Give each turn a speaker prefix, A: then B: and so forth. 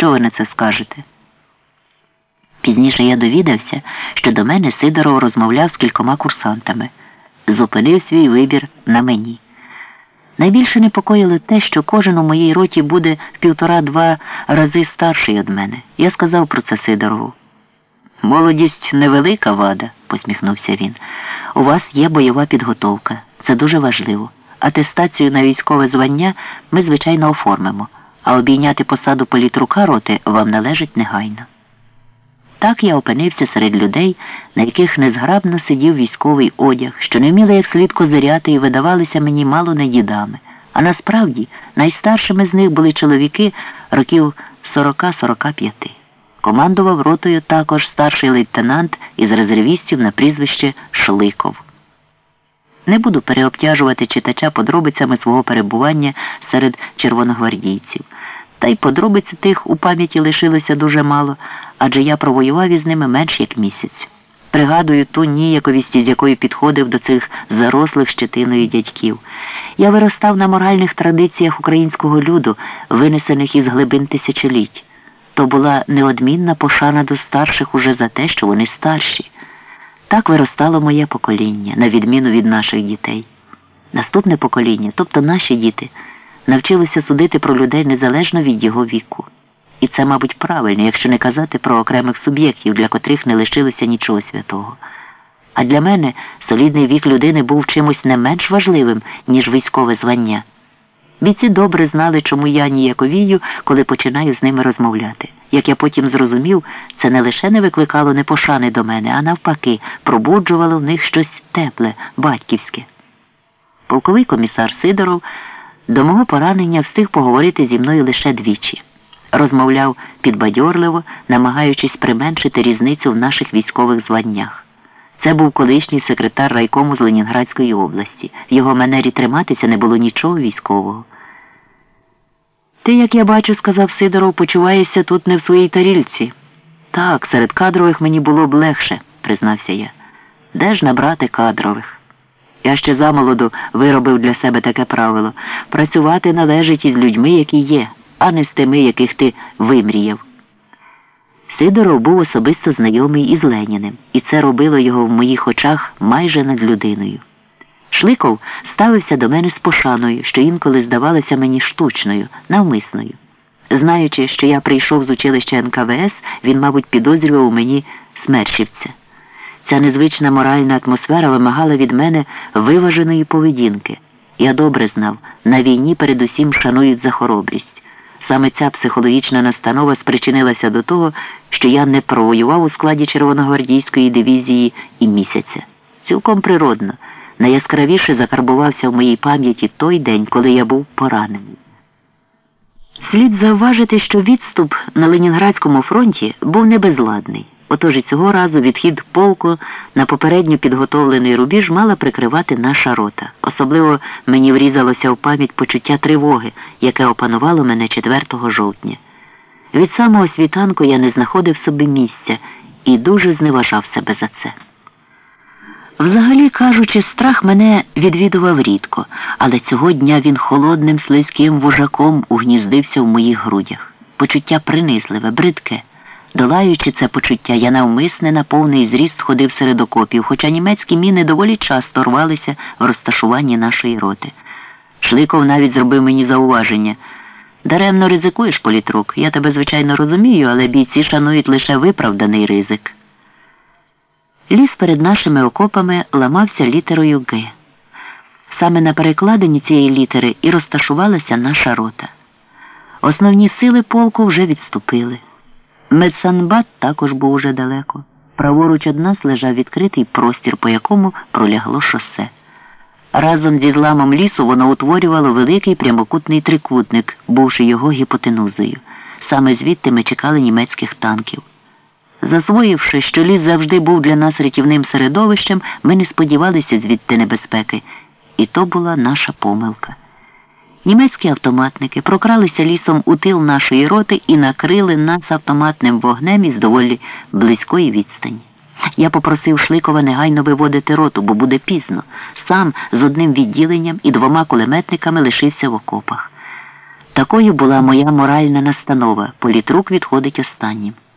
A: Що ви на це скажете? Пізніше я довідався, що до мене Сидоров розмовляв з кількома курсантами. Зупинив свій вибір на мені. Найбільше непокоїло те, що кожен у моїй роті буде в півтора-два рази старший від мене. Я сказав про це Сидорову. Молодість невелика вада, посміхнувся він. У вас є бойова підготовка. Це дуже важливо. Атестацію на військове звання ми, звичайно, оформимо, а обійняти посаду політрука роти вам належить негайно. Так я опинився серед людей, на яких незграбно сидів військовий одяг, що не вміли як слід козиряти і видавалися мені мало не дідами. А насправді найстаршими з них були чоловіки років 40-45. Командував ротою також старший лейтенант із резервістів на прізвище Шликов. Не буду переобтяжувати читача подробицями свого перебування серед червоногвардійців. Та й подробиць тих у пам'яті лишилося дуже мало, адже я провоював із ними менш як місяць. Пригадую ту ніяковість, з якою підходив до цих зарослих щетиною дядьків. Я виростав на моральних традиціях українського люду, винесених із глибин тисячоліть. То була неодмінна пошана до старших уже за те, що вони старші. Так виростало моє покоління, на відміну від наших дітей. Наступне покоління, тобто наші діти, навчилися судити про людей незалежно від його віку. І це, мабуть, правильно, якщо не казати про окремих суб'єктів, для котрих не лишилося нічого святого. А для мене солідний вік людини був чимось не менш важливим, ніж військове звання. Бійці добре знали, чому я ніяковію, коли починаю з ними розмовляти. Як я потім зрозумів, це не лише не викликало непошани до мене, а навпаки, пробуджувало в них щось тепле, батьківське. Полковий комісар Сидоров до мого поранення встиг поговорити зі мною лише двічі. Розмовляв підбадьорливо, намагаючись применшити різницю в наших військових званнях. Це був колишній секретар райкому з Ленінградської області. В його манері триматися не було нічого військового. Ти, як я бачу, сказав Сидоров, почуваєшся тут не в своїй тарільці. Так, серед кадрових мені було б легше, признався я. Де ж набрати кадрових? Я ще замолоду виробив для себе таке правило працювати належить із людьми, які є, а не з тими, яких ти вимріяв. Сидоров був особисто знайомий із Леніним, і це робило його в моїх очах майже над людиною. Шликов ставився до мене з пошаною, що інколи здавалося мені штучною, навмисною. Знаючи, що я прийшов з училища НКВС, він, мабуть, підозрював у мені смерщивця. Ця незвична моральна атмосфера вимагала від мене виваженої поведінки. Я добре знав, на війні передусім шанують за хоробрість. Саме ця психологічна настанова спричинилася до того, що я не провоював у складі червоногвардійської дивізії і місяця. Цілком природно, найяскравіше закарбувався в моїй пам'яті той день, коли я був поранений. Слід зауважити, що відступ на Ленінградському фронті був не безладний. Отож і цього разу відхід полку на попередньо підготовлений рубіж мала прикривати наша рота. Особливо мені врізалося в пам'ять почуття тривоги, яке опанувало мене 4 жовтня. Від самого світанку я не знаходив собі місця і дуже зневажав себе за це. Взагалі кажучи, страх мене відвідував рідко, але цього дня він холодним слизьким вожаком угніздився в моїх грудях. Почуття принизливе, бридке. Долаючи це почуття, я навмисне на повний зріст ходив серед окопів, хоча німецькі міни доволі часто рвалися в розташуванні нашої роти. Шликов навіть зробив мені зауваження. Даремно ризикуєш, політрук. Я тебе, звичайно, розумію, але бійці шанують лише виправданий ризик. Ліс перед нашими окопами ламався літерою Г. Саме на перекладині цієї літери і розташувалася наша рота. Основні сили полку вже відступили. Медсанбат також був уже далеко. Праворуч од нас лежав відкритий простір, по якому пролягло шосе. Разом зі зламом лісу воно утворювало великий прямокутний трикутник, бувши його гіпотенузою. Саме звідти ми чекали німецьких танків. Засвоївши, що ліс завжди був для нас рятівним середовищем, ми не сподівалися звідти небезпеки. І то була наша помилка. Німецькі автоматники прокралися лісом у тил нашої роти і накрили нас автоматним вогнем із доволі близької відстані. Я попросив Шликова негайно виводити роту, бо буде пізно. Сам з одним відділенням і двома кулеметниками лишився в окопах. Такою була моя моральна настанова. Політрук відходить останнім.